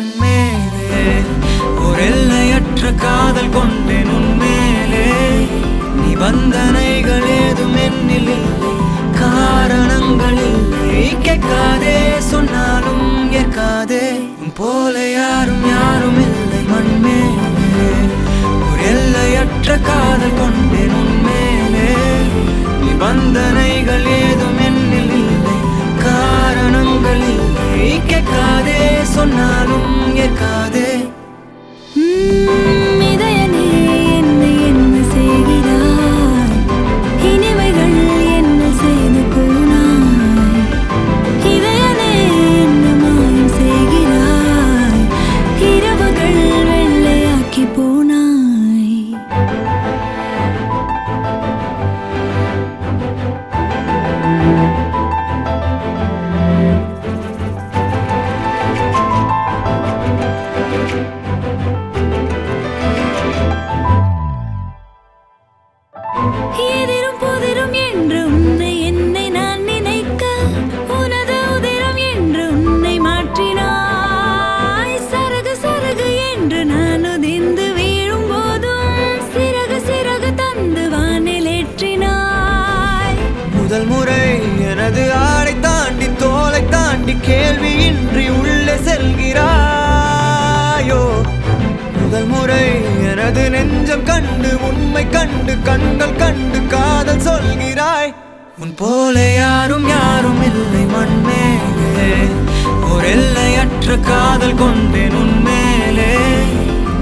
இல்லை மண்மேலே ஒரு எல்லையற்ற காதல் கொண்டேன் உன்மேலே நிபந்தனைகள் ஏதும் என்னில் இல்லை. காரணங்கள் இல்லை. கேட்காதே சொன்னாலும் ஏற்காதே. போல யாரும் யாரும் இல்லை மண்மேலே ஒரு எல்லையற்ற காதல் கொண்டேன் உன்மேலே நிபந்தனைகள் கேட்காதே சொன்னாலும் ஏற்காதே எனது நெஞ்சம் கண்டு உண்மை கண்டு கண்கள் கண்டு காதல் சொல்கிறாய். உன் போல யாரும் யாரும் இல்லை மண்மேலே. ஒரு எல்லையற்ற காதல் கொண்டேன் உன்மேலே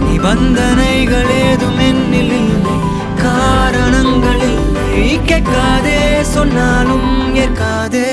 நிபந்தனைகள் ஏதும் என்னில் இல்லை காரணங்கள் இல்லை. கேட்காதே சொன்னாலும் ஏற்காதே.